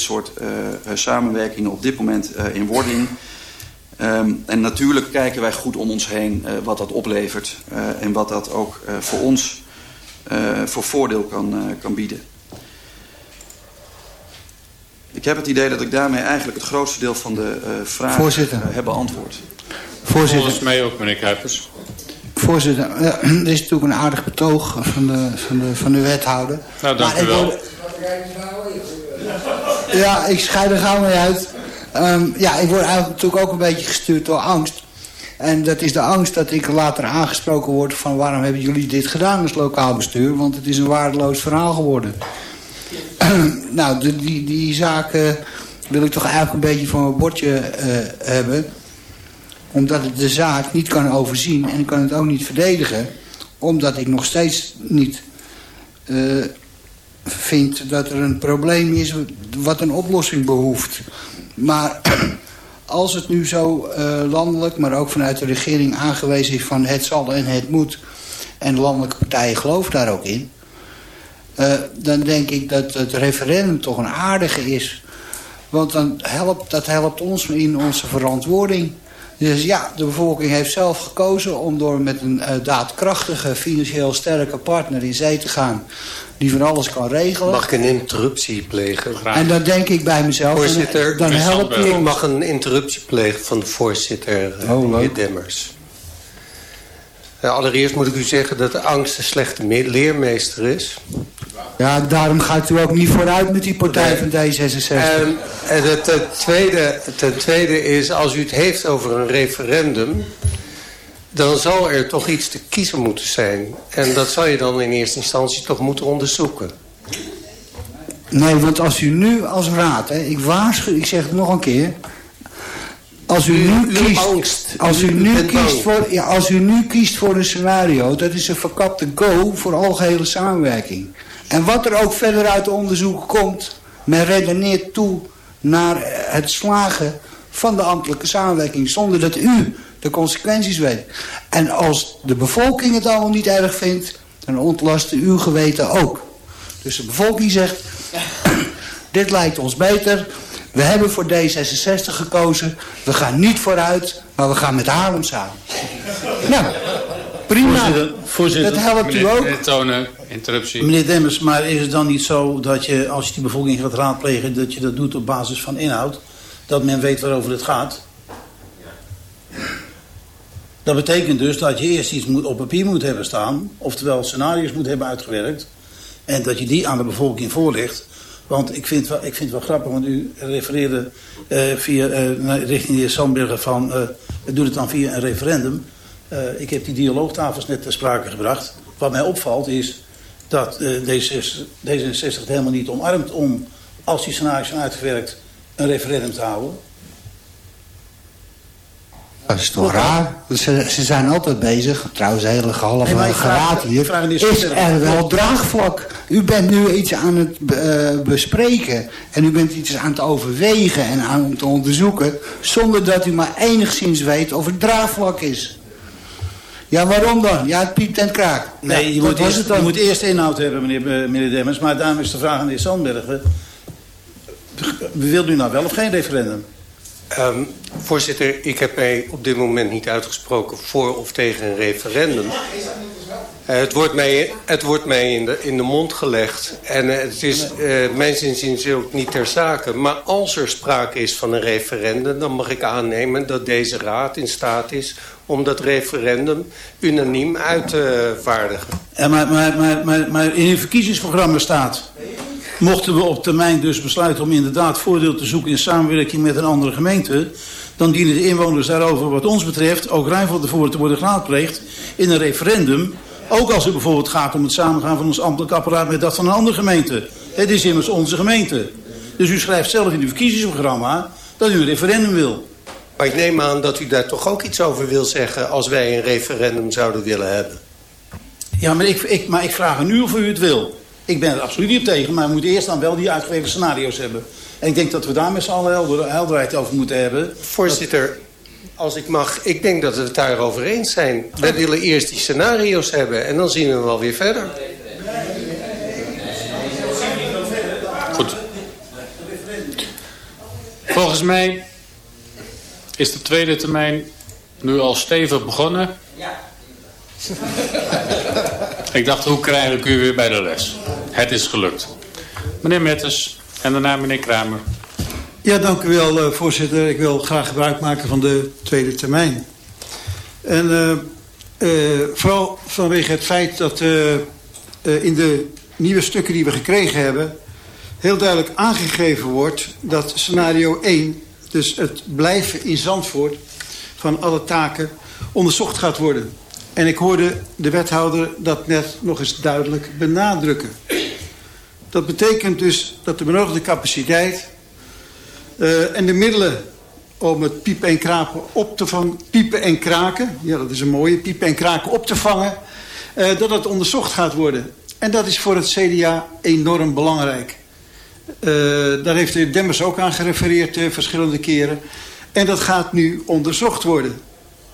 dit soort samenwerkingen op dit moment in wording. Ehm, en natuurlijk kijken wij goed om ons heen wat dat oplevert en wat dat ook voor ons voor voordeel kan, kan bieden. Ik heb het idee dat ik daarmee eigenlijk het grootste deel van de uh, vragen uh, heb beantwoord. Voorzitter. Volgens mij ook, meneer Kuipers. Voorzitter, uh, er is natuurlijk een aardig betoog van de, van de, van de wethouder. Nou, dank maar u wel. Ja, ik scheid er gauw mee uit. Um, ja, ik word eigenlijk natuurlijk ook een beetje gestuurd door angst. En dat is de angst dat ik later aangesproken word van waarom hebben jullie dit gedaan als lokaal bestuur? Want het is een waardeloos verhaal geworden. nou, die, die zaken wil ik toch eigenlijk een beetje van mijn bordje uh, hebben. Omdat ik de zaak niet kan overzien en ik kan het ook niet verdedigen. Omdat ik nog steeds niet uh, vind dat er een probleem is wat een oplossing behoeft. Maar als het nu zo uh, landelijk, maar ook vanuit de regering aangewezen is van het zal en het moet... en de landelijke partijen geloven daar ook in... Uh, dan denk ik dat het referendum toch een aardige is. Want dan helpt, dat helpt ons in onze verantwoording. Dus ja, de bevolking heeft zelf gekozen om door met een uh, daadkrachtige, financieel sterke partner in zee te gaan. Die van alles kan regelen. Mag ik een interruptie plegen? En dan denk ik bij mezelf... Voorzitter, dan, dan helpt ik mag een interruptie plegen van de voorzitter, uh, oh, Demmers. Allereerst moet ik u zeggen dat de angst een slechte leermeester is. Ja, daarom gaat u ook niet vooruit met die partij van D66. En, en het, ten, tweede, ten tweede is, als u het heeft over een referendum... dan zal er toch iets te kiezen moeten zijn. En dat zal je dan in eerste instantie toch moeten onderzoeken. Nee, want als u nu als raad, hè, ik waarschuw, ik zeg het nog een keer... Als u, nu kiest, angst. Als u, nu kiest voor, ja, als u nu kiest voor een scenario, dat is een verkapte go voor algehele samenwerking. En wat er ook verder uit de onderzoeken komt... men redeneert toe naar het slagen van de ambtelijke samenwerking... zonder dat u de consequenties weet. En als de bevolking het allemaal niet erg vindt... dan ontlast uw geweten ook. Dus de bevolking zegt... dit lijkt ons beter... We hebben voor D66 gekozen. We gaan niet vooruit, maar we gaan met Haarlem samen. Nou, prima. Voorzitter, dat helpt u ook. Meneer Tonen, interruptie. Meneer Demmers, maar is het dan niet zo dat je, als je die bevolking gaat raadplegen... dat je dat doet op basis van inhoud? Dat men weet waarover het gaat? Dat betekent dus dat je eerst iets moet, op papier moet hebben staan... oftewel scenario's moet hebben uitgewerkt... en dat je die aan de bevolking voorlegt... Want ik vind, wel, ik vind het wel grappig, want u refereerde uh, via, uh, richting de heer Sandberger van... Uh, doe het dan via een referendum. Ik heb die dialoogtafels net ter sprake gebracht. Wat mij opvalt is dat uh, D66 het helemaal niet omarmt om, als die scenario's zijn uitgewerkt, een referendum te houden. Dat is toch raar? Ze, ze, zijn altijd bezig, trouwens hele gehalve nee, geraad hier. Is er wel draagvlak? U bent nu iets aan het uh, bespreken en u bent iets aan het overwegen en aan het onderzoeken... zonder dat u maar enigszins weet of het draagvlak is. Ja, waarom dan? Ja, het piept en kraakt. Nee, je, moet eerst, je, moet eerst, inhoud hebben, meneer, eh, meneer Demmers. Maar daarom is de vraag aan de heer Sandbergen. Wilt u nou wel of geen referendum? Um, voorzitter, ik heb mij op dit moment niet uitgesproken voor of tegen een referendum. Uh, het wordt mij, het wordt mij in, de, in de mond gelegd. En uh, het is uh, mijn zin ook niet ter zake. Maar als er sprake is van een referendum... dan mag ik aannemen dat deze raad in staat is om dat referendum unaniem uit te vaardigen. Ja, maar, maar, maar, maar, maar in uw verkiezingsprogramma staat... mochten we op termijn dus besluiten om inderdaad voordeel te zoeken... in samenwerking met een andere gemeente... dan dienen de inwoners daarover wat ons betreft... ook ruim van tevoren te worden geraadpleegd in een referendum... Ook als het bijvoorbeeld gaat om het samengaan van ons ambtelijk apparaat met dat van een andere gemeente. Het is immers onze gemeente. Dus u schrijft zelf in uw verkiezingsprogramma dat u een referendum wil. Maar ik neem aan dat u daar toch ook iets over wil zeggen... als wij een referendum zouden willen hebben. Ja, maar ik, ik, maar ik vraag aan u of u het wil. Ik ben er absoluut niet op tegen, maar we moeten eerst dan wel die uitgewerkte scenario's hebben. En ik denk dat we daar met z'n allen helder, helderheid over moeten hebben. Voorzitter, als ik mag, ik denk dat we het daarover eens zijn. We willen eerst die scenario's hebben en dan zien we wel weer verder. Goed. Volgens mij is de tweede termijn nu al stevig begonnen. Ja. ik dacht, hoe krijg ik u weer bij de les? Het is gelukt. Meneer Metters en daarna meneer Kramer. Ja, dank u wel, uh, voorzitter. Ik wil graag gebruik maken van de tweede termijn. En uh, uh, vooral vanwege het feit dat in de nieuwe stukken die we gekregen hebben... heel duidelijk aangegeven wordt dat scenario 1... dus het blijven in Zandvoort van alle taken onderzocht gaat worden. En ik hoorde de wethouder dat net nog eens duidelijk benadrukken. Dat betekent dus dat de benodigde capaciteit uh, en de middelen om het piepen en kraken op te vangen, piepen en kraken, ja dat is een mooie, piepen en kraken op te vangen, uh, dat het onderzocht gaat worden. En dat is voor het CDA enorm belangrijk. Uh, daar heeft de heer Demmers ook aan gerefereerd verschillende keren. En dat gaat nu onderzocht worden.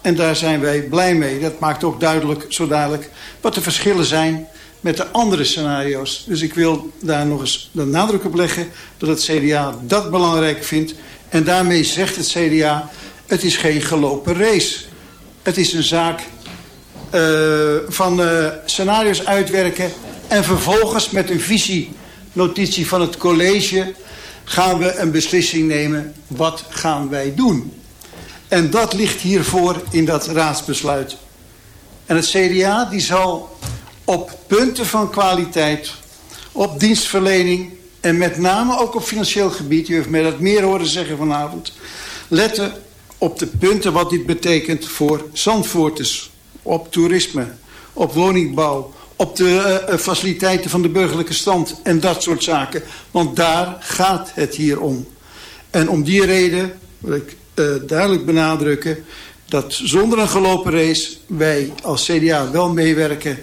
En daar zijn wij blij mee. Dat maakt ook duidelijk, zo dadelijk, wat de verschillen zijn met de andere scenario's. Dus ik wil daar nog eens de nadruk op leggen dat het CDA dat belangrijk vindt. En daarmee zegt het CDA, het is geen gelopen race. Het is een zaak uh, van uh, scenario's uitwerken en vervolgens met een visienotitie van het college gaan we een beslissing nemen. Wat gaan wij doen? En dat ligt hiervoor in dat raadsbesluit. En het CDA die zal op punten van kwaliteit, op dienstverlening en met name ook op financieel gebied, u heeft mij dat meer horen zeggen vanavond, letten op de punten wat dit betekent voor Zandvoorters, op toerisme, op woningbouw, op de uh, faciliteiten van de burgerlijke stand en dat soort zaken. Want daar gaat het hier om. En om die reden wil ik uh, duidelijk benadrukken dat zonder een gelopen race wij als CDA wel meewerken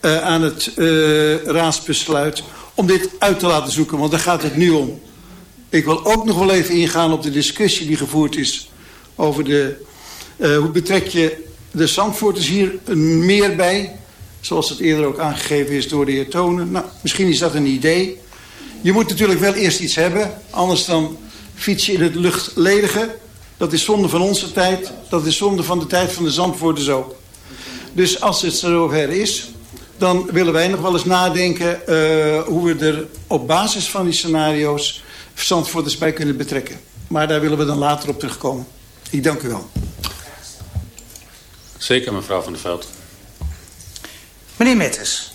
uh, aan het uh, raadsbesluit om dit uit te laten zoeken, want daar gaat het nu om. Ik wil ook nog wel even ingaan op de discussie die gevoerd is over de, hoe betrek je de Zandvoorters hier meer bij, zoals het eerder ook aangegeven is door de heer Tonen. Nou, misschien is dat een idee. Je moet natuurlijk wel eerst iets hebben, anders dan fiets je in het luchtledige. Dat is zonde van onze tijd, dat is zonde van de tijd van de Zandvoorters ook. Dus als het zover is, dan willen wij nog wel eens nadenken uh, hoe we er op basis van die scenario's Zandvoorters bij kunnen betrekken. Maar daar willen we dan later op terugkomen. Ik dank u wel. Zeker, mevrouw Van der Veld. Meneer Metters,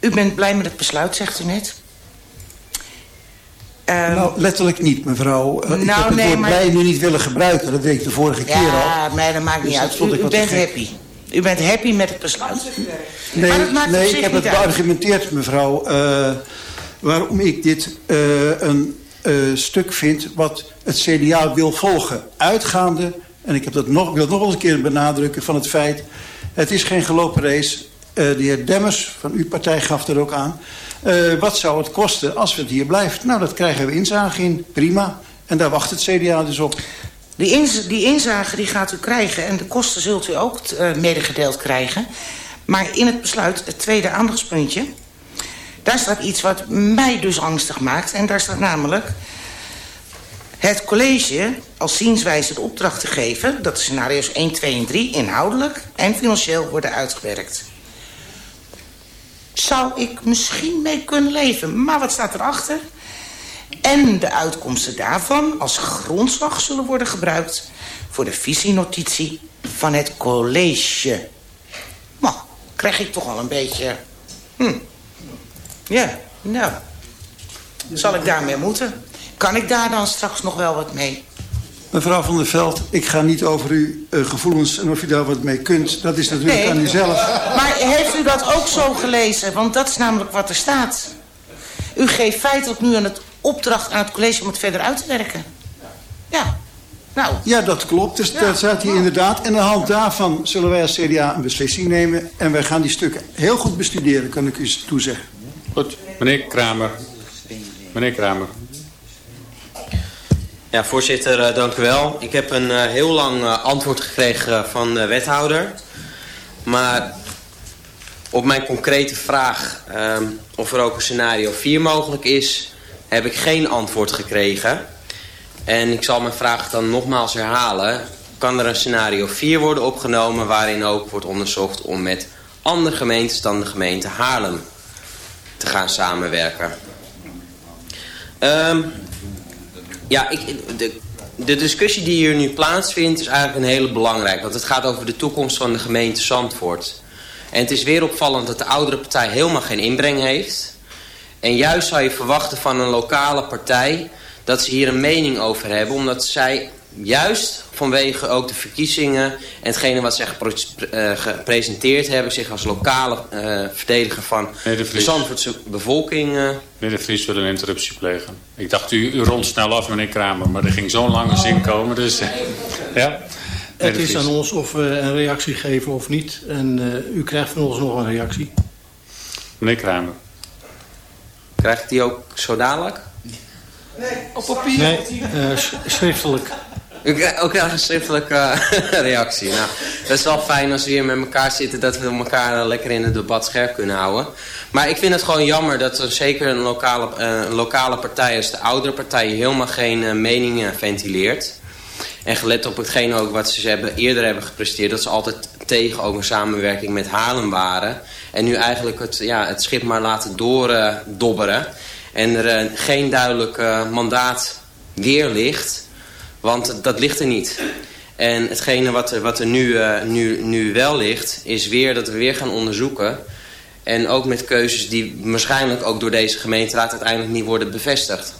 u bent blij met het besluit, zegt u net. Um, nou, letterlijk niet, mevrouw. Uh, nou, ik heb het nee, woord maar... blij nu niet willen gebruiken. Dat deed ik de vorige ja, keer al. Ja, maar dat maakt dus niet uit. U, u bent happy. U bent happy met het besluit. Nee, nee ik heb het beargumenteerd, mevrouw. Uh, waarom ik dit uh, een uh, stuk vind wat het CDA wil volgen. Uitgaande, en ik heb dat nog, wil nog eens een keer benadrukken van het feit... het is geen gelopen race. de heer Demmers van uw partij gaf er ook aan. Wat zou het kosten als het hier blijft? Nou, dat krijgen we inzage in. Prima. En daar wacht het CDA dus op. Die, inz die inzage die gaat u krijgen en de kosten zult u ook uh, medegedeeld krijgen. Maar in het besluit, het tweede aandachtspuntje... daar staat iets wat mij dus angstig maakt. En daar staat namelijk... het college als zienswijze de opdracht te geven... dat de scenario's 1, 2 en 3 inhoudelijk en financieel worden uitgewerkt. Zou ik misschien mee kunnen leven. Maar wat staat erachter? en de uitkomsten daarvan als grondslag zullen worden gebruikt... voor de visienotitie van het college. Maar krijg ik toch al een beetje... Hm. Ja, nou. Zal ik daarmee moeten? Kan ik daar dan straks nog wel wat mee? Mevrouw van der Veld, ik ga niet over uw uh, gevoelens en of u daar wat mee kunt. Dat is natuurlijk nee. aan u zelf. Maar heeft u dat ook zo gelezen? Want dat is namelijk wat er staat. U geeft feitelijk nu aan het opdracht aan het college om het verder uit te werken. Ja. Nou. Ja, dat klopt. Dus dat staat hier inderdaad. En aan de hand daarvan zullen wij als CDA een beslissing nemen. En wij gaan die stukken heel goed bestuderen, kan ik u toezeggen. Goed, meneer Kramer. Meneer Kramer. Ja, voorzitter, uh, dank u wel. Ik heb een uh, heel lang uh, antwoord gekregen van de wethouder. Maar op mijn concrete vraag um, of er ook een scenario 4 mogelijk is heb ik geen antwoord gekregen. En ik zal mijn vraag dan nogmaals herhalen. Kan er een scenario 4 worden opgenomen waarin ook wordt onderzocht om met andere gemeentes dan de gemeente Haarlem te gaan samenwerken? Um, ja, ik, de, de discussie die hier nu plaatsvindt is eigenlijk een hele belangrijke. Want het gaat over de toekomst van de gemeente Zandvoort. En het is weer opvallend dat de oudere partij helemaal geen inbreng heeft. En juist zou je verwachten van een lokale partij dat ze hier een mening over hebben. Omdat zij juist vanwege ook de verkiezingen en hetgene wat zij uh, gepresenteerd hebben... zich als lokale uh, verdediger van de, de, Zandvoortse bevolking... Uh... Meneer de Vries wil een interruptie plegen. Ik dacht, u, u rond snel af, meneer Kramer. Maar er ging zo'n lange zin komen, dus... ja. Het is aan ons of we een reactie geven of niet. En u krijgt van ons nog een reactie. Meneer Kramer. Krijgt die ook zo dadelijk? Nee, op papier? Nee, schriftelijk. Ook krijg een schriftelijke uh, reactie. Nou, dat is wel fijn als we hier met elkaar zitten... dat we elkaar lekker in het debat scherp kunnen houden. Maar ik vind het gewoon jammer dat er zeker een lokale, een lokale partij... als de oudere partij helemaal geen meningen ventileert. En gelet op hetgeen ook wat ze hebben, eerder hebben gepresteerd... dat ze altijd tegen ook een samenwerking met Haarlem waren. En nu eigenlijk het, ja, het schip maar laten doordobberen. en er geen duidelijk mandaat weer ligt... Want dat ligt er niet. En hetgene wat er, wat er nu, uh, nu, nu wel ligt, is weer dat we weer gaan onderzoeken. En ook met keuzes die waarschijnlijk ook door deze gemeenteraad uiteindelijk niet worden bevestigd.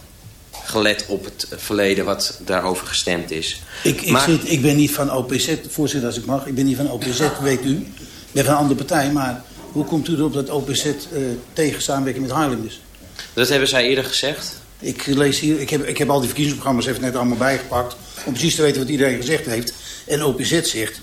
Gelet op het verleden wat daarover gestemd is. Ik, ik, zit, ik ben niet van OPZ, voorzitter als ik mag. Ik ben niet van OPZ, weet u. Ik ben van een andere partij, maar hoe komt u erop dat OPZ uh, eh, tegen samenwerking met Haarlem is? Dat hebben zij eerder gezegd. Ik lees hier, ik heb, ik heb al die verkiezingsprogramma's even net allemaal bijgepakt. Om precies te weten wat iedereen gezegd heeft. En OPZ zegt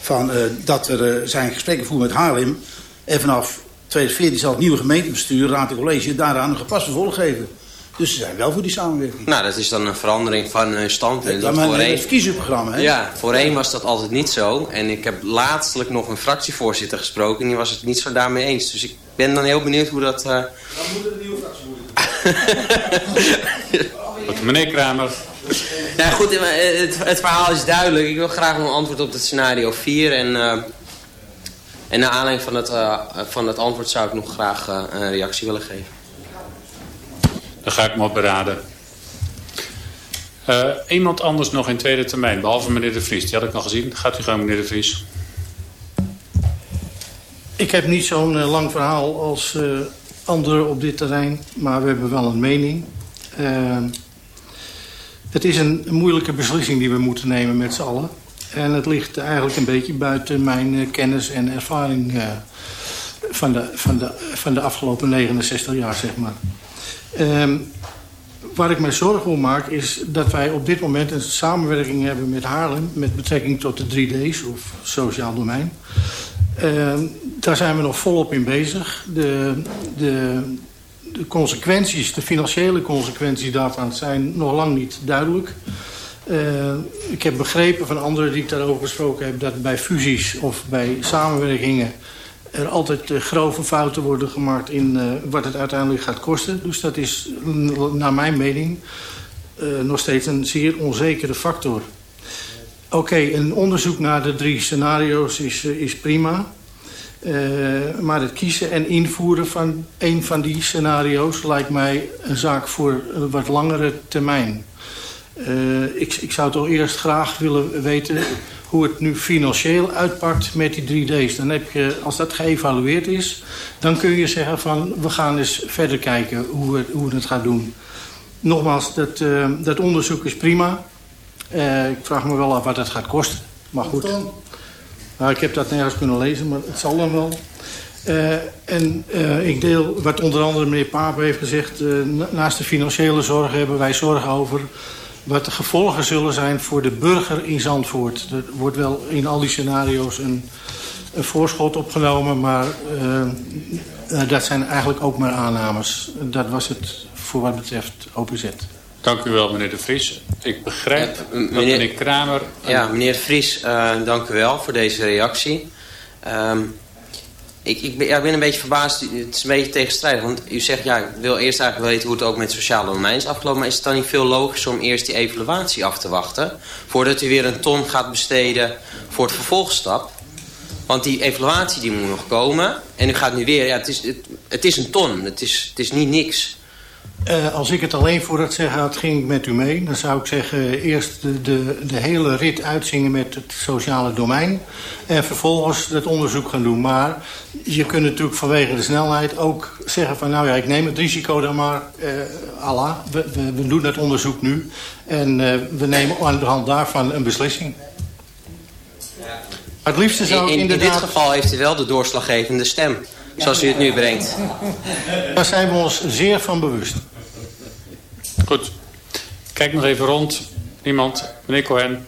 van, uh, dat er uh, zijn gesprekken voeren met Haarlem. En vanaf 2014 zal het nieuwe gemeentebestuur, raad en college, daaraan een gepast vervolg geven. Dus ze zijn wel voor die samenwerking. Nou, dat is dan een verandering van uh, standpunt. Ja, maar voorheen... het verkiezingsprogramma, hè? Ja, voorheen was dat altijd niet zo. En ik heb laatstelijk nog een fractievoorzitter gesproken... en die was het niet zo daarmee eens. Dus ik ben dan heel benieuwd hoe dat... Uh... Dan moet er een nieuwe fractie meneer Kramer. Nou goed, het, het, verhaal is duidelijk. Ik wil graag een antwoord op het scenario 4. En, uh, en naar aanleiding van het, uh, van het antwoord zou ik nog graag uh, een reactie willen geven. Dan ga ik me op beraden. iemand anders nog in tweede termijn, behalve meneer De Vries. Die had ik nog gezien. Gaat u gang, meneer De Vries. Ik heb niet zo'n lang verhaal als anderen op dit terrein, maar we hebben wel een mening. Uh, het is een, moeilijke beslissing die we moeten nemen met z'n allen. En het ligt eigenlijk een beetje buiten mijn uh, kennis en ervaring uh, van, de, van, de, van de afgelopen 69 jaar, zeg maar. Uh, waar ik mij zorgen om maak is dat wij op dit moment een samenwerking hebben met Haarlem... met betrekking tot de 3D's of sociaal domein. Daar zijn we nog volop in bezig. De, de, de consequenties, de financiële consequenties daarvan zijn nog lang niet duidelijk. Uh, ik heb begrepen van anderen die ik daarover gesproken heb... dat bij fusies of bij samenwerkingen er altijd uh, grove fouten worden gemaakt... in uh, wat het uiteindelijk gaat kosten. Dus dat is naar mijn mening nog steeds een zeer onzekere factor. Oké, een onderzoek naar de drie scenario's is, is prima... Uh, maar het kiezen en invoeren van een van die scenario's lijkt mij een zaak voor een wat langere termijn. Uh, ik, ik, zou toch eerst graag willen weten hoe het nu financieel uitpakt met die 3D's. Dan heb je, als dat geëvalueerd is, dan kun je zeggen van we gaan eens verder kijken hoe we, hoe het gaan doen. Nogmaals, dat, dat onderzoek is prima. ik vraag me wel af wat het gaat kosten. Maar goed. Nou, ik heb dat nergens kunnen lezen, maar het zal dan wel. Uh, en uh, ik deel wat onder andere meneer Paap heeft gezegd... Uh, naast de financiële zorgen hebben wij zorgen over... wat de gevolgen zullen zijn voor de burger in Zandvoort. Er wordt wel in al die scenario's een, een voorschot opgenomen... maar dat zijn eigenlijk ook maar aannames. Dat was het voor wat betreft OPZ. Dank u wel, meneer De Vries. Ik begrijp meneer, dat meneer Kramer... Ja, meneer De Vries, uh, dank u wel voor deze reactie. Um, ik, ik, ben, ja, ik ben een beetje verbaasd. Het is een beetje tegenstrijdig. Want u zegt, ja, ik wil eerst eigenlijk weten hoe het ook met sociale domein is afgelopen. Maar is het dan niet veel logischer om eerst die evaluatie af te wachten? Voordat u weer een ton gaat besteden voor het vervolgstap? Want die evaluatie die moet nog komen. En u gaat nu weer, ja, het is, het, het is een ton. Het is, het is niet niks. Uh, als ik het alleen voor het zeggen had, ging ik met u mee. Dan zou ik zeggen, eerst de, de, de hele rit uitzingen met het sociale domein. En vervolgens het onderzoek gaan doen. Maar je kunt natuurlijk vanwege de snelheid ook zeggen van... nou ja, ik neem het risico dan maar, uh, Allah, we, we, we, doen het onderzoek nu. En uh, we nemen aan de hand daarvan een beslissing. Maar het liefste zou in, in, inderdaad... in dit geval heeft u wel de doorslaggevende stem. Zoals u het nu brengt. Daar zijn we ons zeer van bewust. Goed. Kijk nog even rond. Niemand? Meneer Cohen.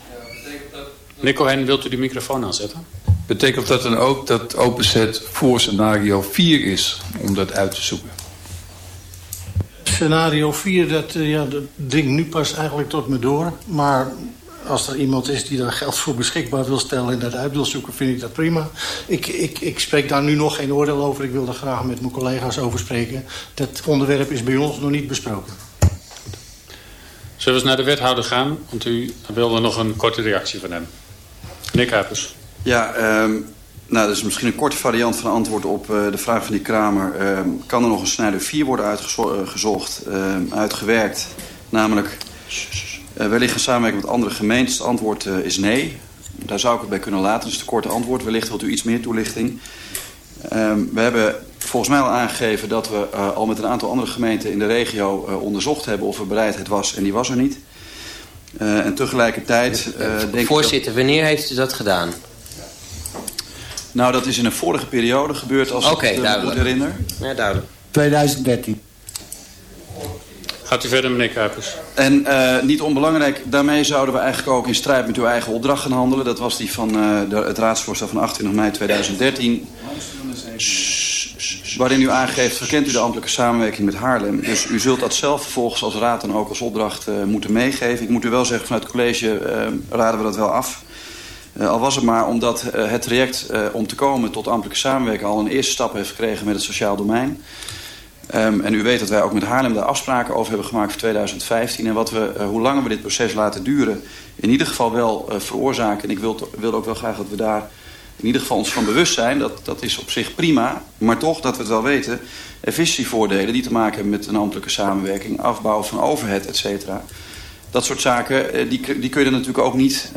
Meneer Cohen, wilt u die microfoon aanzetten? Betekent dat dan ook dat openzet voor scenario 4 is om dat uit te zoeken? Scenario 4, dat, uh, ja, dat dringt nu pas eigenlijk tot me door. Maar als er iemand is die daar geld voor beschikbaar wil stellen... en dat uit wil zoeken, vind ik dat prima. Ik, ik, ik spreek daar nu nog geen oordeel over. Ik wil daar graag met mijn collega's over spreken. Dat onderwerp is bij ons nog niet besproken. Zullen we eens naar de wethouder gaan? Want u wilde nog een korte reactie van hem. Meneer Kuipers. Ja, um, nou, dat is misschien een korte variant van antwoord op uh, de vraag van die Kramer. Um, kan er nog een snijder 4 worden uitgezocht, uh, uitgewerkt? Namelijk uh, wellicht een samenwerking met andere gemeentes. Het antwoord is nee. Daar zou ik het bij kunnen laten. Dat is het korte antwoord. Wellicht wilt u iets meer toelichting. We hebben volgens mij al aangegeven dat we uh, al met een aantal andere gemeenten in de regio uh, onderzocht hebben of er bereidheid was en die was er niet. Uh, en tegelijkertijd denk Voorzitter, ik dat... wanneer heeft u dat gedaan? Nou, dat is in een vorige periode gebeurd als okay, ik het goed herinner. Ja, duidelijk. 2013. Gaat u verder, meneer Kuipers. En uh, niet onbelangrijk, daarmee zouden we eigenlijk ook in strijd met uw eigen opdracht gaan handelen. Dat was die van uh, de, het raadsvoorstel van 28 mei 2013. Waarin u aangeeft, verkent u de ambtelijke samenwerking met Haarlem. Dus u zult dat zelf vervolgens als raad en ook als opdracht uh, moeten meegeven. Ik moet u wel zeggen, vanuit het college raden we dat wel af. al was het maar omdat het traject om te komen tot ambtelijke samenwerking... al een eerste stap heeft gekregen met het sociaal domein... Um, en u weet dat wij ook met Haarlem daar afspraken over hebben gemaakt voor 2015. En wat we, hoe langer we dit proces laten duren, in ieder geval wel veroorzaken. En ik wil, wil ook wel graag dat we daar in ieder geval ons van bewust zijn. Dat, dat is op zich prima, maar toch dat we het wel weten. Efficiëntievoordelen die te maken hebben met een ambtelijke samenwerking, afbouw van overhead, et cetera. Dat soort zaken, uh, die, die kun je natuurlijk ook niet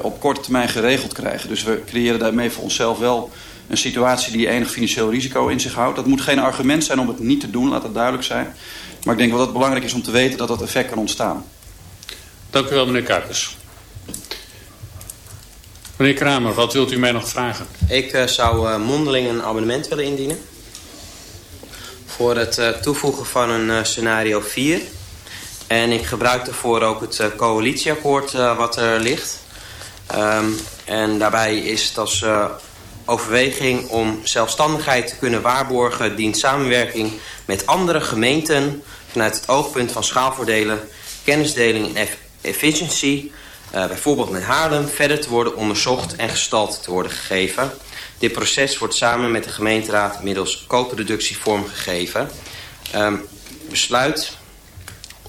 op korte termijn geregeld krijgen. Dus we creëren daarmee voor onszelf wel een situatie die enig financieel risico in zich houdt. Dat moet geen argument zijn om het niet te doen, laat dat duidelijk zijn. Maar ik denk wel dat het belangrijk is om te weten dat dat effect kan ontstaan. Dank u wel, meneer Kuipers. Meneer Kramer, wat wilt u mij nog vragen? Ik uh, zou uh, mondeling een abonnement willen indienen. Voor het uh, toevoegen van een scenario 4. En ik gebruik daarvoor ook het coalitieakkoord wat er ligt. Um, en daarbij is het als overweging om zelfstandigheid te kunnen waarborgen... dient samenwerking met andere gemeenten... vanuit het oogpunt van schaalvoordelen, kennisdeling en efficiëntie... Uh, bijvoorbeeld met Haarlem verder te worden onderzocht en gestalte te worden gegeven. Dit proces wordt samen met de gemeenteraad middels co-productie vormgegeven. Um, besluit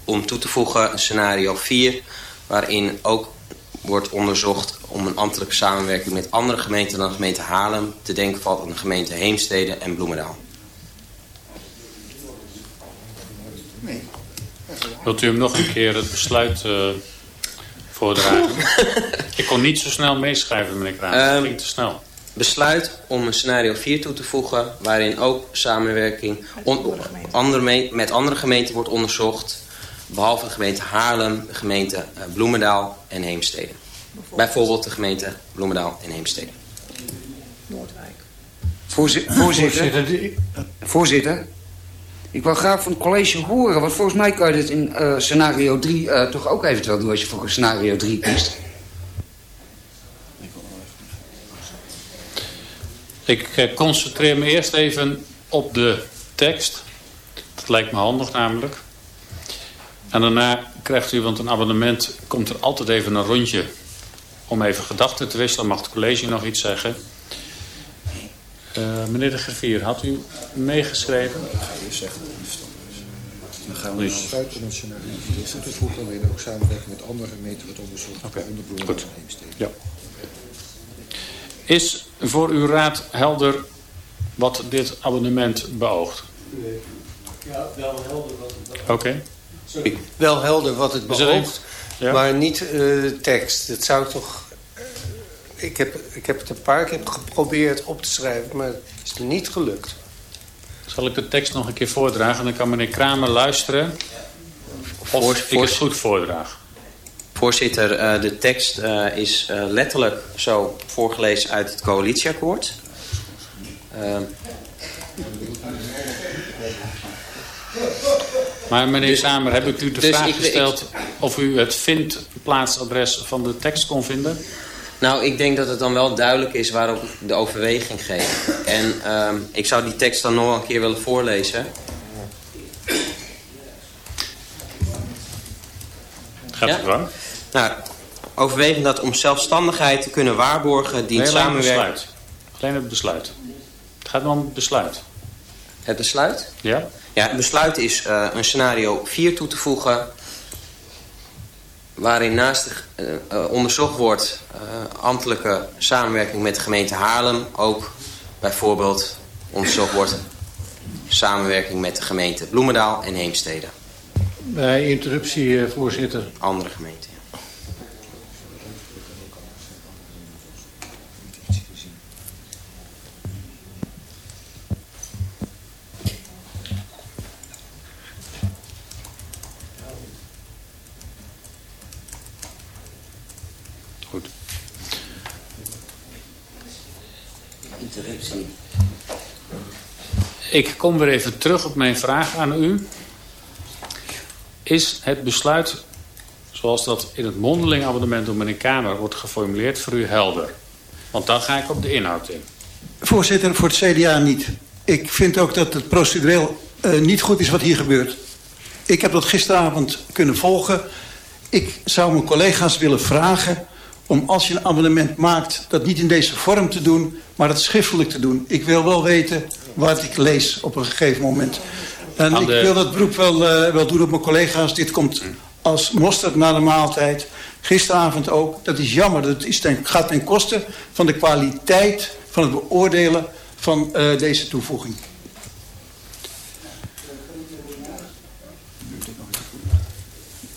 om toe te voegen een scenario 4... waarin ook wordt onderzocht om een ambtelijke samenwerking met andere gemeenten dan de gemeente Haarlem. Te denken valt aan de gemeente Heemstede en Bloemendaal. Nee. Wilt u hem nog een keer het besluit uh, voordragen? Ik kon niet zo snel meeschrijven, meneer Kraan. Um, Het ging te snel. Besluit om een scenario 4 toe te voegen... waarin ook samenwerking andere met andere gemeenten wordt onderzocht... behalve de gemeente Haarlem, de gemeente uh, Bloemendaal en Heemstede. Bijvoorbeeld de gemeente Bloemendaal en Heemstede. Noordwijk. Voorzitter, voorzitter, voorzitter, ik wil graag van het college horen... want volgens mij kan je dit in uh, scenario 3 uh, toch ook eventueel doen... als je voor scenario 3 kiest. Ik uh, concentreer me eerst even op de tekst. Dat lijkt me handig namelijk. En daarna krijgt u, want een abonnement komt er altijd even een rondje om even gedachten te wisselen. Mag het college nog iets zeggen? Uh, meneer de Griffier, had u meegeschreven? Ik ga eerst zeggen dat het is. Dan gaan we buiten naar scenario 4. Is het voegt dan weer ook samenwerking met andere gemeenten wordt onderzocht. Oké, okay. goed. Ja. Is voor uw raad helder wat dit abonnement beoogt? Ja, wel helder wat het beoogt. Oké. Okay. Sorry. Wel helder wat het beoogt, ja? maar niet uh, de tekst. Het zou toch... Ik, heb, ik heb het een paar keer geprobeerd op te schrijven, maar het is me niet gelukt. Zal ik de tekst nog een keer voordragen? Dan kan meneer Kramer luisteren of voor, ik het goed voordraag. Voorzitter, uh, de tekst uh, is uh, letterlijk zo voorgelezen uit het coalitieakkoord. maar meneer dus, Samer, heb ik u de dus vraag ik, gesteld ik, of u het vindplaatsadres van de tekst kon vinden? Nou, ik denk dat het dan wel duidelijk is waarop de overweging geeft. En uh, ik zou die tekst dan nog een keer willen voorlezen. Gaat het ja? Nou, overwegend dat om zelfstandigheid te kunnen waarborgen... dient nee, samenwerking... Besluit. Alleen het besluit. Het gaat om het besluit. Het besluit? Ja. Ja, het besluit is uh, een scenario 4 toe te voegen... waarin naast de, uh, onderzocht wordt uh, ambtelijke samenwerking met de gemeente Haarlem... ook bijvoorbeeld onderzocht wordt samenwerking met de gemeente Bloemendaal en Heemstede. Bij interruptie, voorzitter. Andere gemeenten, Ik kom weer even terug op mijn vraag aan u. Is het besluit, zoals dat in het mondeling abonnement door meneer Kamer wordt geformuleerd, voor u helder? Want dan ga ik op de inhoud in. Voorzitter, voor het CDA niet. Ik vind ook dat het procedureel uh, niet goed is wat hier gebeurt. Ik heb dat gisteravond kunnen volgen. Ik zou mijn collega's willen vragen om als je een abonnement maakt... dat niet in deze vorm te doen, maar het schriftelijk te doen. Ik wil wel weten wat ik lees op een gegeven moment. En de... ik wil dat beroep wel, uh, wel doen op mijn collega's. Dit komt als mosterd na de maaltijd. Gisteravond ook. Dat is jammer. Dat is ten, gaat ten koste van de kwaliteit van het beoordelen van uh, deze toevoeging.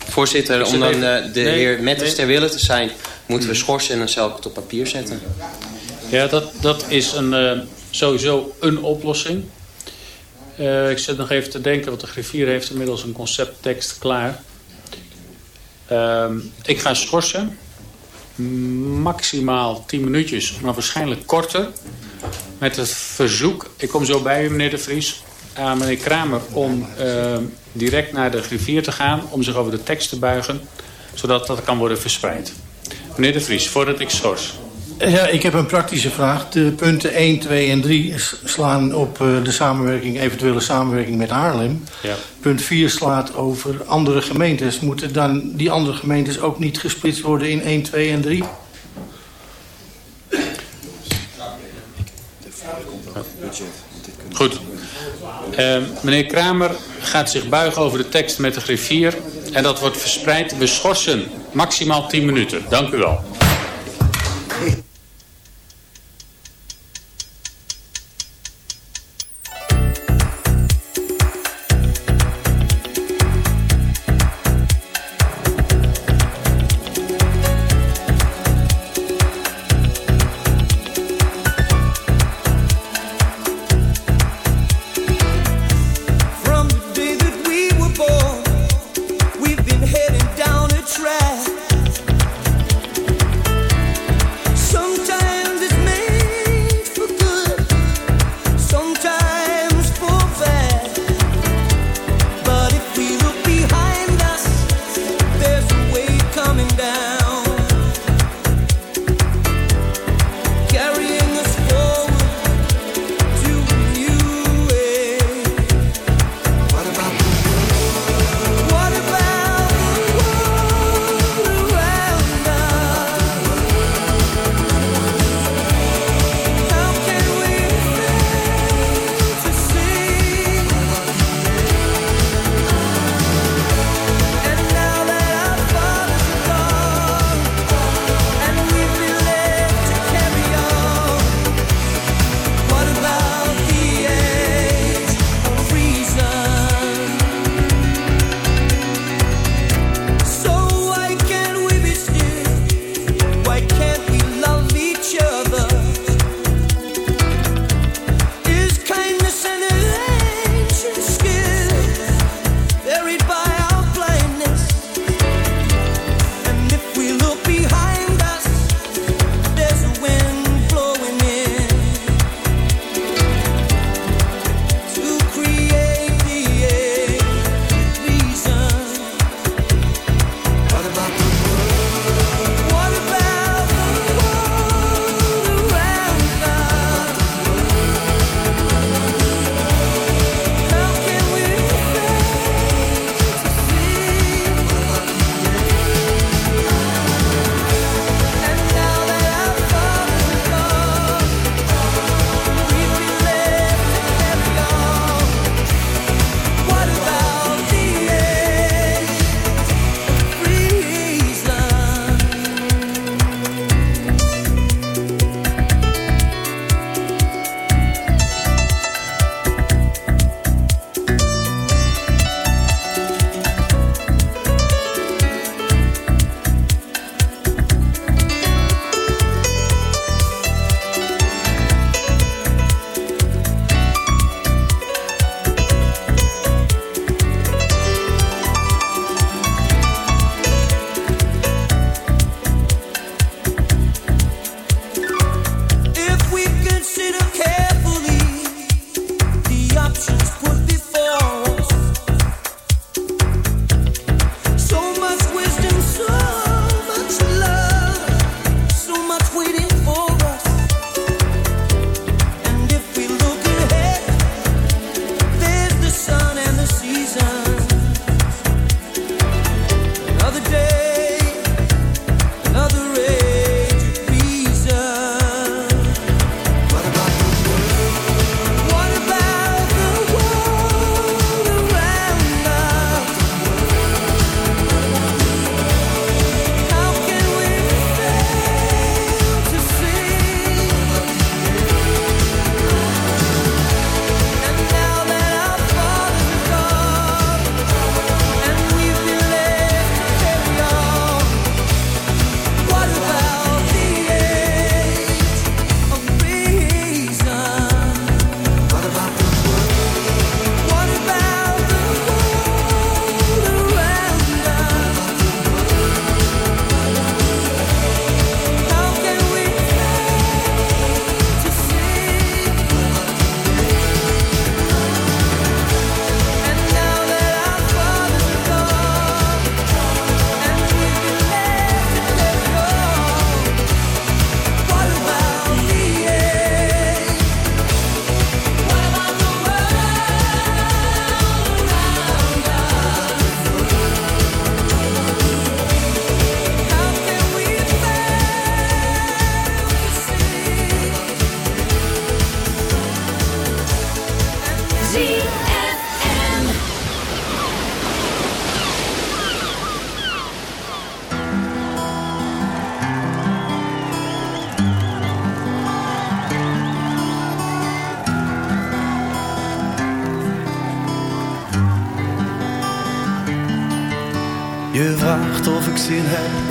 Voorzitter, om dan uh, de nee, heer Metters nee. ter wille te zijn... moeten we schorsen en dan zelf het op papier zetten. Ja, dat, dat is een, uh, sowieso een oplossing. Uh, ik zit nog even te denken, want de griffier heeft inmiddels een concepttekst klaar. Uh, ik ga schorsen. Maximaal 10 minuutjes, maar waarschijnlijk korter. Met het verzoek, ik kom zo bij u meneer de Vries, aan meneer Kramer om uh, direct naar de griffier te gaan. Om zich over de tekst te buigen, zodat dat kan worden verspreid. Meneer de Vries, voordat ik schors. Ja, ik heb een praktische vraag. De punten 1, 2 en 3 slaan op uh, de samenwerking, eventuele samenwerking met Haarlem. Ja. Punt 4 slaat over andere gemeentes. Moeten dan die andere gemeentes ook niet gesplitst worden in 1, 2 en 3? Goed. Uh, meneer Kramer gaat zich buigen over de tekst met de griffier. En dat wordt verspreid. We schorsen maximaal 10 minuten. Dank u wel.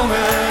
jongen.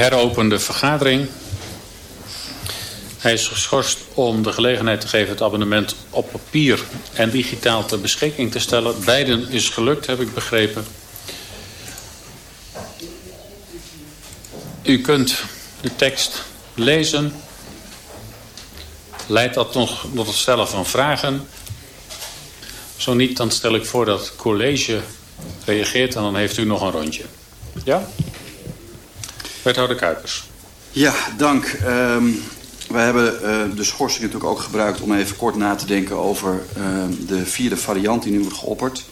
Heropen de vergadering. Hij is geschorst om de gelegenheid te geven het abonnement op papier en digitaal ter beschikking te stellen. Beiden is gelukt, heb ik begrepen. U kunt de tekst lezen. Leidt dat nog tot het stellen van vragen? Zo niet, dan stel ik voor dat het college reageert en dan heeft u nog een rondje. Ja? Wethouder Kuipers. Ja, dank. Um, wij hebben uh, de schorsing natuurlijk ook gebruikt om even kort na te denken over uh, de vierde variant die nu wordt geopperd.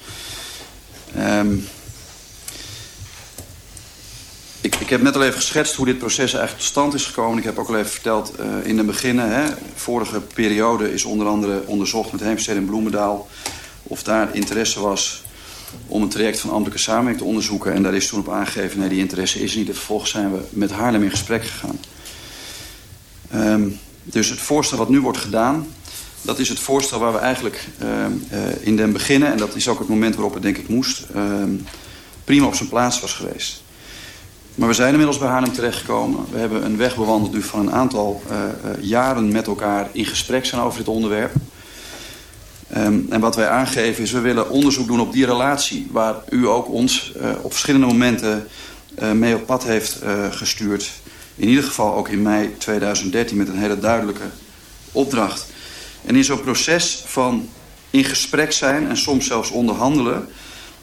Um, ik, ik, heb net al even geschetst hoe dit proces eigenlijk tot stand is gekomen. Ik heb ook al even verteld uh, in de beginnen. Hè, vorige periode is onder andere onderzocht met Heemstede en Bloemendaal... of daar interesse was om een traject van ambtelijke samenwerking te onderzoeken. En daar is toen op aangegeven, nee, die interesse is niet. En vervolgens zijn we met Haarlem in gesprek gegaan. Um, dus het voorstel wat nu wordt gedaan... dat is het voorstel waar we eigenlijk um, uh, in den beginnen... en dat is ook het moment waarop het denk ik moest... Um, prima op zijn plaats was geweest. Maar we zijn inmiddels bij Haarlem terechtgekomen. We hebben een weg bewandeld nu van een aantal uh, uh, jaren met elkaar in gesprek zijn over dit onderwerp. Um, en wat wij aangeven is, we willen onderzoek doen op die relatie... waar u ook ons uh, op verschillende momenten uh, mee op pad heeft uh, gestuurd. In ieder geval ook in mei 2013 met een hele duidelijke opdracht. En in zo'n proces van in gesprek zijn en soms zelfs onderhandelen...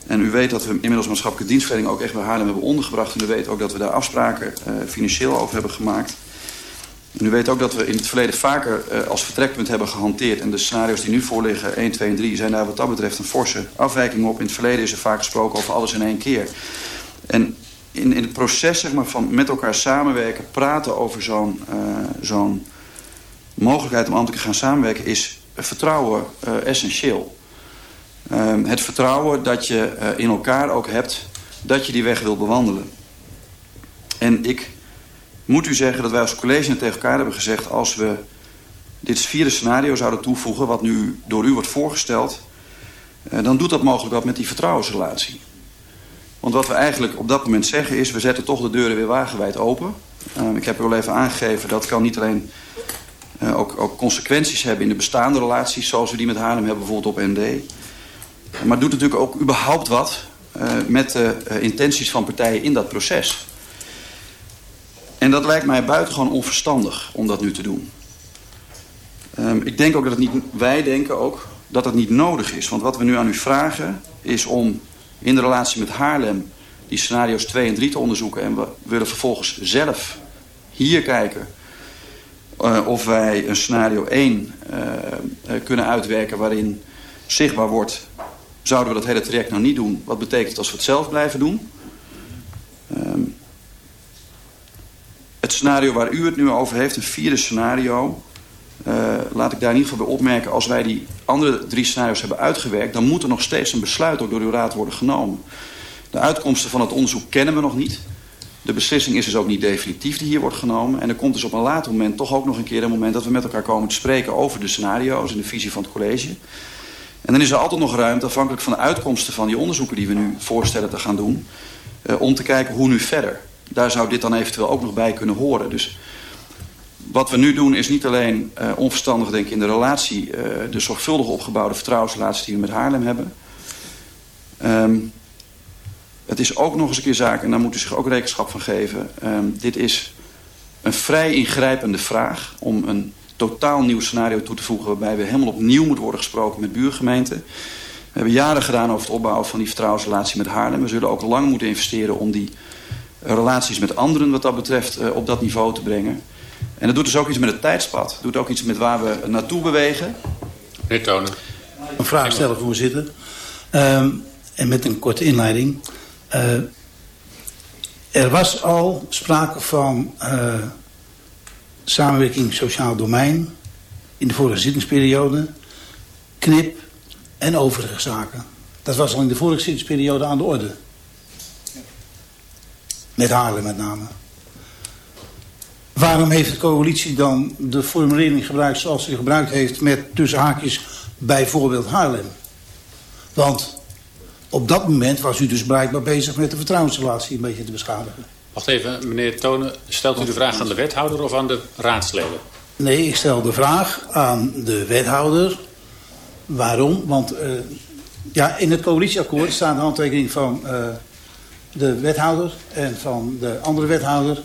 en u weet dat we inmiddels maatschappelijke dienstverlening ook echt bij Haarlem hebben ondergebracht... en u weet ook dat we daar afspraken financieel over hebben gemaakt... U weet ook dat we in het verleden vaker uh, als vertrekpunt hebben gehanteerd. En de scenario's die nu voorliggen, 1, 2 en 3, zijn daar wat dat betreft een forse afwijking op. In het verleden is er vaak gesproken over alles in één keer. En in, in het proces zeg maar, van met elkaar samenwerken, praten over zo'n uh, zo'n mogelijkheid om ambtelijk te gaan samenwerken, is vertrouwen uh, essentieel. Um, het vertrouwen dat je in elkaar ook hebt, dat je die weg wil bewandelen. En ik moet u zeggen dat wij als college tegen elkaar hebben gezegd... als we dit vierde scenario zouden toevoegen... wat nu door u wordt voorgesteld... Eh, dan doet dat mogelijk wat met die vertrouwensrelatie. Want wat we eigenlijk op dat moment zeggen is... we zetten toch de deuren weer wagenwijd open. Uh, ik heb u al even aangegeven... dat kan niet alleen uh, ook, ook consequenties hebben in de bestaande relaties... zoals we die met Haarlem hebben bijvoorbeeld op ND. Maar doet natuurlijk ook überhaupt wat... Met de intenties van partijen in dat proces... En dat lijkt mij buitengewoon onverstandig om dat nu te doen. Um, ik denk ook dat het niet, wij denken ook dat het niet nodig is. Want wat we nu aan u vragen is om in de relatie met Haarlem die scenario's 2 en 3 te onderzoeken. En we willen vervolgens zelf hier kijken uh, of wij een scenario 1 uh, uh, kunnen uitwerken waarin zichtbaar wordt... zouden we dat hele traject nou niet doen? Wat betekent als we het zelf blijven doen? Um, het scenario waar u het nu over heeft, een vierde scenario... Uh, laat ik daar in ieder geval bij opmerken... als wij die andere drie scenario's hebben uitgewerkt... dan moet er nog steeds een besluit ook door uw raad worden genomen. De uitkomsten van het onderzoek kennen we nog niet. De beslissing is dus ook niet definitief die hier wordt genomen. En er komt dus op een later moment toch ook nog een keer een moment... dat we met elkaar komen te spreken over de scenario's... en de visie van het college. En dan is er altijd nog ruimte, afhankelijk van de uitkomsten van die onderzoeken... die we nu voorstellen te gaan doen... Uh, om te kijken hoe nu verder daar zou dit dan eventueel ook nog bij kunnen horen. Dus wat we nu doen is niet alleen uh, onverstandig denk ik in de relatie... Uh, de zorgvuldig opgebouwde vertrouwensrelatie die we met Haarlem hebben. Um, het is ook nog eens een keer zaak, en daar moet u zich ook rekenschap van geven... Um, dit is een vrij ingrijpende vraag om een totaal nieuw scenario toe te voegen... waarbij we helemaal opnieuw moet worden gesproken met buurgemeenten. We hebben jaren gedaan over het opbouwen van die vertrouwensrelatie met Haarlem. We zullen ook lang moeten investeren om die relaties met anderen wat dat betreft uh, op dat niveau te brengen. En dat doet dus ook iets met het tijdspad. Het doet ook iets met waar we naartoe bewegen. Meneer Tonen. Een vraag stellen, voorzitter. Um, en met een korte inleiding. Uh, er was al sprake van uh, samenwerking sociaal domein in de vorige zittingsperiode, knip en overige zaken. Dat was al in de vorige zittingsperiode aan de orde. Met Haarlem met name. Waarom heeft de coalitie dan de formulering gebruikt zoals ze gebruikt heeft met tussen haakjes bijvoorbeeld Haarlem? Want op dat moment was u dus blijkbaar bezig met de vertrouwensrelatie een beetje te beschadigen. Wacht even, meneer Tonen. Stelt u de vraag aan de wethouder of aan de raadsleden? Nee, ik stel de vraag aan de wethouder. Waarom? Want uh, ja, in het coalitieakkoord staat de handtekening van uh, de wethouder en van de andere wethouder,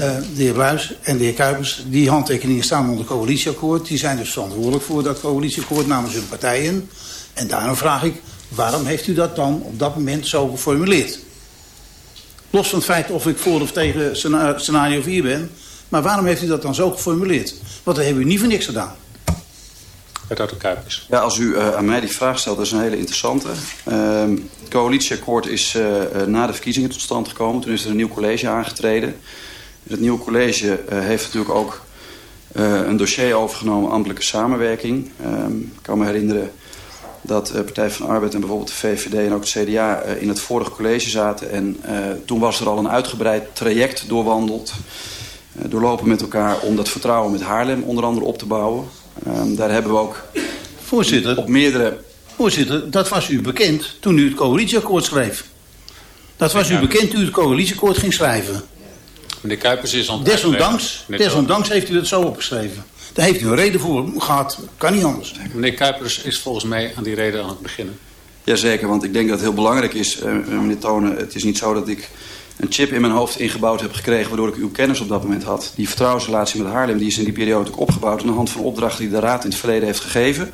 uh, de heer Bluis en de heer Kuipers. Die handtekeningen staan onder het coalitieakkoord. Die zijn dus verantwoordelijk voor dat coalitieakkoord namens hun partijen. En daarom vraag ik, waarom heeft u dat dan op dat moment zo geformuleerd? Los van het feit of ik voor of tegen scenario 4 ben. Maar waarom heeft u dat dan zo geformuleerd? Want dat hebben u niet voor niks gedaan. Ja, als u uh, aan mij die vraag stelt, dat is een hele interessante. Uh, het coalitieakkoord is uh, na de verkiezingen tot stand gekomen. Toen is er een nieuw college aangetreden. Het nieuwe college heeft natuurlijk ook een dossier overgenomen, ambtelijke samenwerking. Ehm, ik kan me herinneren dat Partij van Arbeid en bijvoorbeeld de VVD en ook het CDA in het vorige college zaten. En toen was er al een uitgebreid traject doorwandeld, doorlopen met elkaar om dat vertrouwen met Haarlem onder andere op te bouwen. Um, daar hebben we ook Voorzitter, op meerdere... Voorzitter, dat was u bekend toen u het coalitieakkoord schreef. Dat was u bekend toen u het coalitieakkoord ging schrijven. Meneer Kuipers is aan Desondanks, desondanks heeft u het zo opgeschreven. Daar heeft u een reden voor gehad. Kan niet anders. Meneer Kuipers is volgens mij aan die reden aan het beginnen. Jazeker, want ik denk dat het heel belangrijk is, uh, meneer Tonen. Het is niet zo dat ik een chip in mijn hoofd ingebouwd heb gekregen... waardoor ik uw kennis op dat moment had. Die vertrouwensrelatie met Haarlem die is in die periode ook opgebouwd... aan de hand van opdrachten die de Raad in het verleden heeft gegeven.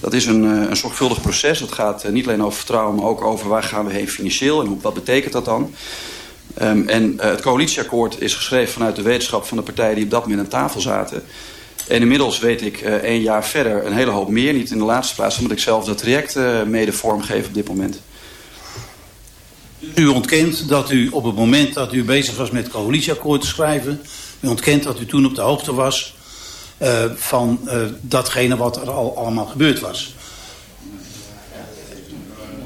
Dat is een, een zorgvuldig proces. Dat gaat niet alleen over vertrouwen, maar ook over waar gaan we heen financieel... en hoe, wat betekent dat dan. Um, en uh, het coalitieakkoord is geschreven vanuit de wetenschap van de partijen... die op dat moment aan tafel zaten... En inmiddels weet ik uh, één jaar verder een hele hoop meer. Niet in de laatste plaats omdat ik zelf dat traject mede vormgeef op dit moment. U ontkent dat u op het moment dat u bezig was met coalitieakkoord te schrijven... u ontkent dat u toen op de hoogte was uh, van uh, datgene wat er al allemaal gebeurd was.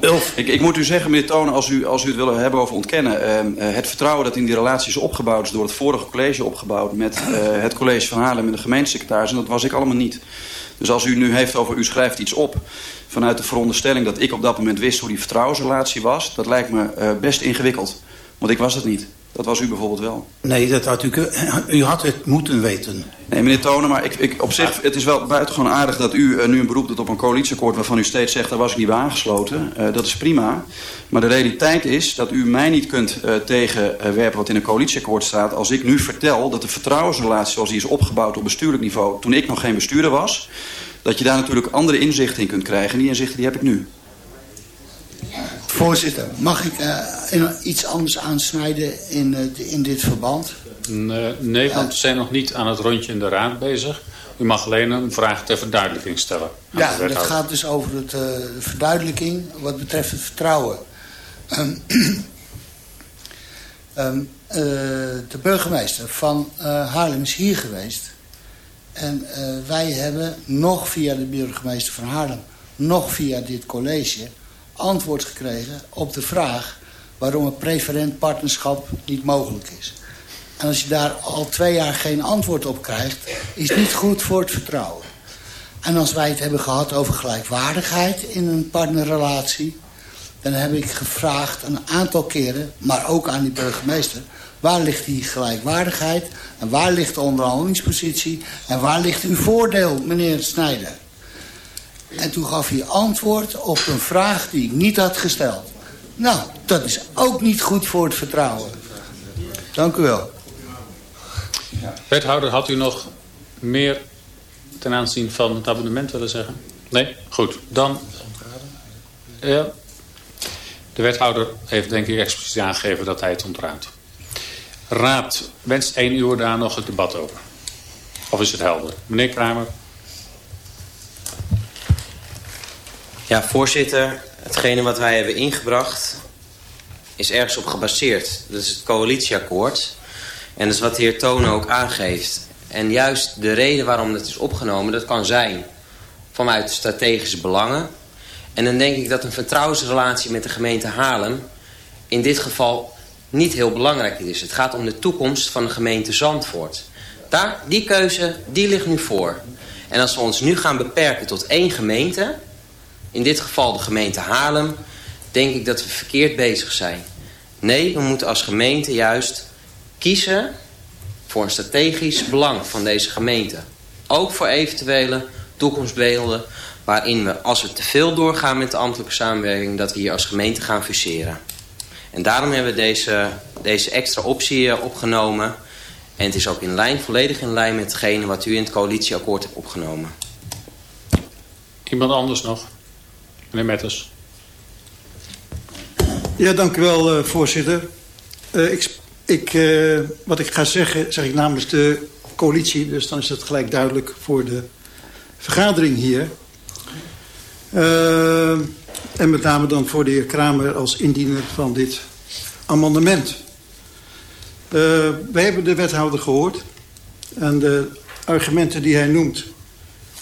Ulf. Ik, ik moet u zeggen, meneer Tonen, als u, als u het wil hebben over ontkennen... Uh, het vertrouwen dat in die relatie is opgebouwd... is door het vorige college opgebouwd met het college van Haarlem en de gemeentesecretaris... en dat was ik allemaal niet. Dus als u nu heeft over u schrijft iets op vanuit de veronderstelling dat ik op dat moment wist hoe die vertrouwensrelatie was, dat lijkt me uh, best ingewikkeld. Want ik was het niet. Dat was u bijvoorbeeld wel. Nee, dat had u, u had het moeten weten. Nee, meneer Tonen, maar ik, ik, op zich, het is wel buitengewoon aardig dat u uh, nu een beroep doet op een coalitieakkoord waarvan u steeds zegt, daar was ik niet bij aangesloten. Uh, dat is prima. Maar de realiteit is dat u mij niet kunt uh, tegenwerpen wat in een coalitieakkoord staat als ik nu vertel dat de vertrouwensrelatie zoals die is opgebouwd op bestuurlijk niveau, toen ik nog geen bestuurder was, dat je daar natuurlijk andere inzichten in kunt krijgen. En die inzichten die heb ik nu. Voorzitter, mag ik uh, iets anders aansnijden in, uh, in dit verband? Nee, nee want we zijn nog niet aan het rondje in de raad bezig. U mag alleen een vraag ter verduidelijking stellen. Ja, dat gaat dus over het, uh, de verduidelijking wat betreft het vertrouwen. Um, um, de burgemeester van Haarlem is hier geweest. En wij hebben nog via de burgemeester van Haarlem, nog via dit college antwoord gekregen op de vraag waarom een preferent partnerschap niet mogelijk is. En als je daar al twee jaar geen antwoord op krijgt, is niet goed voor het vertrouwen. En als wij het hebben gehad over gelijkwaardigheid in een partnerrelatie, dan heb ik gevraagd een aantal keren, maar ook aan die burgemeester, waar ligt die gelijkwaardigheid en waar ligt de onderhandelingspositie en waar ligt uw voordeel, meneer Snijder? En toen gaf hij antwoord op een vraag die ik niet had gesteld. Nou, dat is ook niet goed voor het vertrouwen. Dank u wel. Wethouder, had u nog meer ten aanzien van het abonnement willen zeggen? Nee? Goed. Dan... Ja. De wethouder heeft denk ik expliciet aangegeven dat hij het ontraadt. Raad wenst één uur daar nog het debat over. Of is het helder? Meneer Kramer. Ja, voorzitter. Hetgene wat wij hebben ingebracht is ergens op gebaseerd. Dat is het coalitieakkoord. En dat is wat de heer Tonen ook aangeeft. En juist de reden waarom dat is opgenomen, dat kan zijn vanuit strategische belangen. En dan denk ik dat een vertrouwensrelatie met de gemeente Haarlem in dit geval niet heel belangrijk is. Het gaat om de toekomst van de gemeente Zandvoort. Daar, die keuze, die ligt nu voor. En als we ons nu gaan beperken tot één gemeente in dit geval de gemeente Haarlem... denk ik dat we verkeerd bezig zijn. Nee, we moeten als gemeente juist kiezen voor een strategisch belang van deze gemeente. Ook voor eventuele toekomstbeelden waarin we, als we te veel doorgaan met de ambtelijke samenwerking, dat we hier als gemeente gaan fuseren. En daarom hebben we deze, deze extra optie eh, opgenomen. En het is ook in lijn, volledig in lijn met hetgene wat u in het coalitieakkoord hebt opgenomen. Iemand anders nog? Meneer Metters. Ja, dank u wel, uh, voorzitter. Uh, ik, ik, uh, wat ik ga zeggen, zeg ik namens de coalitie. Dus dan is het gelijk duidelijk voor de vergadering hier. En met name dan voor de heer Kramer als indiener van dit amendement. wij hebben de wethouder gehoord. En de argumenten die hij noemt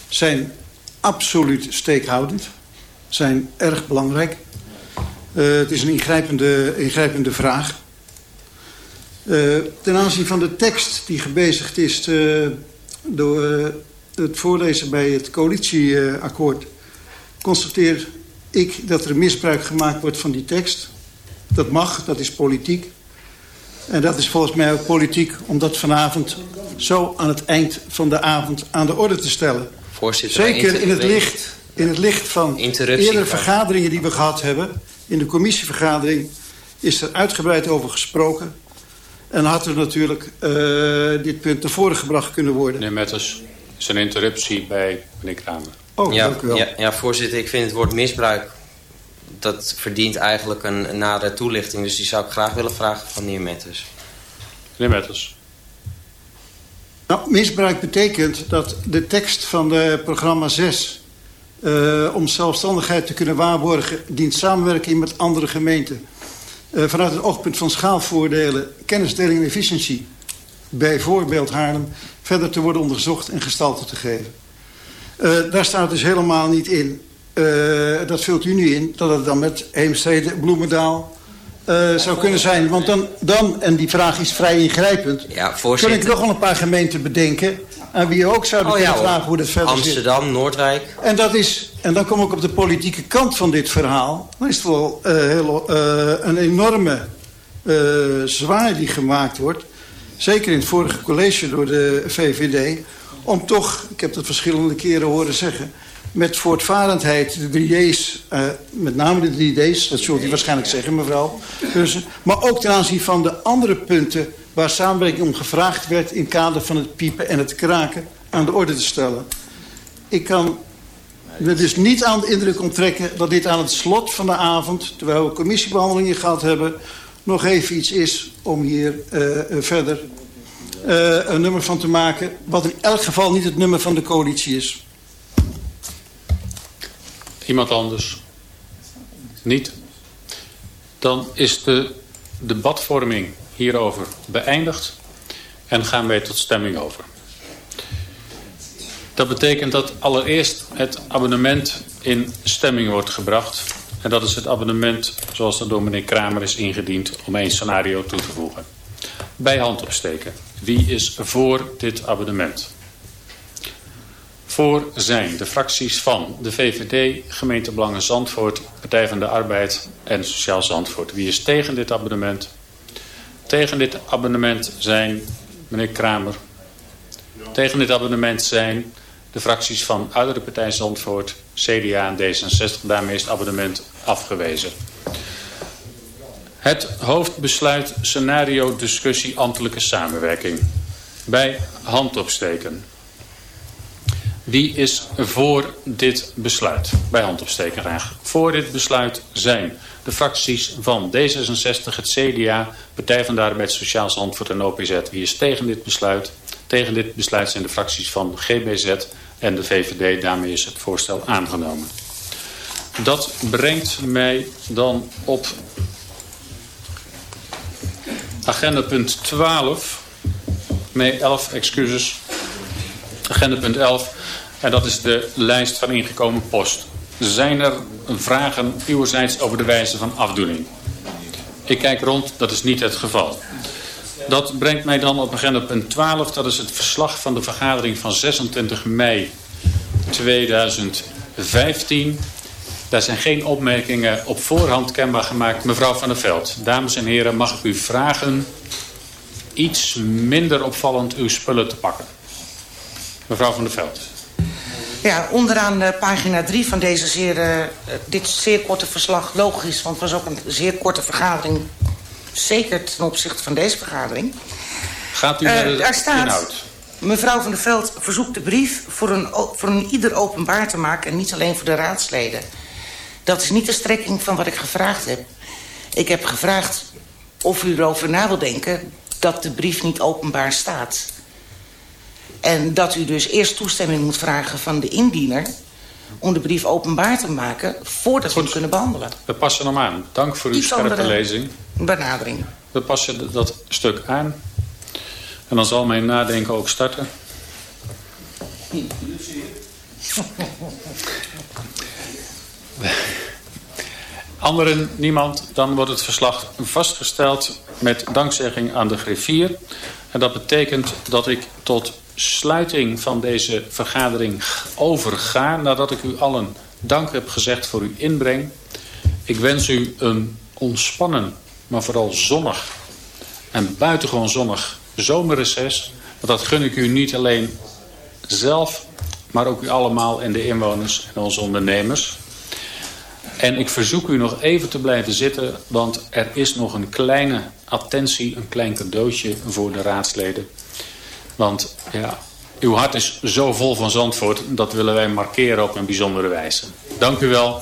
zijn absoluut steekhoudend. Zijn erg belangrijk. Uh, het is een ingrijpende, ingrijpende vraag. Uh, ten aanzien van de tekst die gebezigd is door het voorlezen bij het coalitieakkoord... constateer ik dat er misbruik gemaakt wordt van die tekst. Dat mag, dat is politiek. En dat is volgens mij ook politiek om dat vanavond zo aan het eind van de avond aan de orde te stellen. Voorzitter, Zeker in het licht, in het licht van eerdere vergaderingen die we gehad hebben... In de commissievergadering is er uitgebreid over gesproken. En had er natuurlijk uh, dit punt naar voren gebracht kunnen worden. Meneer Metters, is een interruptie bij meneer Kramer. Oh, ja, dank u wel. Ja, ja, voorzitter, ik vind het woord misbruik... dat verdient eigenlijk een, een nadere toelichting. Dus die zou ik graag willen vragen van meneer Metters. Meneer Metters. Nou, misbruik betekent dat de tekst van de programma 6... Uh, om zelfstandigheid te kunnen waarborgen... dient samenwerking met andere gemeenten. Uh, vanuit het oogpunt van schaalvoordelen, kennisdeling en efficiëntie... bijvoorbeeld Haarlem, verder te worden onderzocht en gestalte te geven. Uh, daar staat dus helemaal niet in, dat vult u nu in... dat het dan met Heemstede, Bloemendaal, uh, zou kunnen zijn. Want dan, dan, en die vraag is vrij ingrijpend... Ja, voorzitter. Kun ik nog wel een paar gemeenten bedenken... aan wie je ook zou oh, kunnen ja, vragen hoe dat verder Amsterdam, zit. Noordwijk. En, dat is, en dan kom ik op de politieke kant van dit verhaal. Dan is het wel heel, een enorme zwaar die gemaakt wordt. Zeker in het vorige college door de VVD. Om toch, ik heb dat verschillende keren horen zeggen met voortvarendheid de 3D's, uh, met name de 3D's, dat zult u waarschijnlijk zeggen mevrouw, dus, maar ook ten aanzien van de andere punten waar samenwerking om gevraagd werd in kader van het piepen en het kraken aan de orde te stellen. Ik kan er dus niet aan de indruk onttrekken dat dit aan het slot van de avond, terwijl we commissiebehandelingen gehad hebben, nog even iets is om hier uh, verder uh, een nummer van te maken, wat in elk geval niet het nummer van de coalitie is. Iemand anders? Niet? Dan is de debatvorming hierover beëindigd en gaan wij tot stemming over. Dat betekent dat allereerst het abonnement in stemming wordt gebracht. En dat is het abonnement zoals dat door meneer Kramer is ingediend om één scenario toe te voegen. Bij hand opsteken. Wie is voor dit abonnement? Voor zijn de fracties van de VVD, Gemeente Belangen Zandvoort, Partij van de Arbeid en Sociaal Zandvoort. Wie is tegen dit abonnement? Tegen dit abonnement zijn meneer Kramer. Tegen dit abonnement zijn de fracties van Oudere Partij Zandvoort, CDA en D66. Daarmee is het abonnement afgewezen. Het hoofdbesluit scenario discussie ambtelijke samenwerking. Bij hand opsteken. Wie is voor dit besluit? Bij hand opsteken graag. Voor dit besluit zijn de fracties van D66, het CDA, Partij van de Arbeid, Sociaal Zandvoort en OPZ. Wie is tegen dit besluit? Tegen dit besluit zijn de fracties van GBZ en de VVD. Daarmee is het voorstel aangenomen. Dat brengt mij dan op agenda punt 12. Nee, 11, excuses. Agenda punt 11. En dat is de lijst van ingekomen post. Zijn er vragen uwerzijds over de wijze van afdoening? Ik kijk rond, dat is niet het geval. Dat brengt mij dan op agenda punt 12. Dat is het verslag van de vergadering van 26 mei 2015. Daar zijn geen opmerkingen op voorhand kenbaar gemaakt. Mevrouw van der Veld, dames en heren, mag ik u vragen iets minder opvallend uw spullen te pakken. Mevrouw van der Veld. Ja, onderaan uh, pagina 3 van deze zeer, uh, dit zeer korte verslag. Logisch, want het was ook een zeer korte vergadering. Zeker ten opzichte van deze vergadering. Gaat u naar de uh, staat, inhoud? Mevrouw van der Veld verzoekt de brief voor een, voor een ieder openbaar te maken... en niet alleen voor de raadsleden. Dat is niet de strekking van wat ik gevraagd heb. Ik heb gevraagd of u erover na wil denken... dat de brief niet openbaar staat. En dat u dus eerst toestemming moet vragen van de indiener... om de brief openbaar te maken voordat we hem kunnen behandelen. We passen hem aan. Dank voor uw Iets scherpe lezing. Benadering. We passen dat stuk aan. En dan zal mijn nadenken ook starten. Anderen, niemand. Dan wordt het verslag vastgesteld met dankzegging aan de griffier. En dat betekent dat ik tot sluiting van deze vergadering overga... nadat ik u allen dank heb gezegd voor uw inbreng. Ik wens u een ontspannen, maar vooral zonnig en buitengewoon zonnig zomerreces. Dat gun ik u niet alleen zelf, maar ook u allemaal en de inwoners en onze ondernemers. En ik verzoek u nog even te blijven zitten, want er is nog een kleine attentie, een klein cadeautje voor de raadsleden. Want ja, uw hart is zo vol van Zandvoort, dat willen wij markeren op een bijzondere wijze. Dank u wel.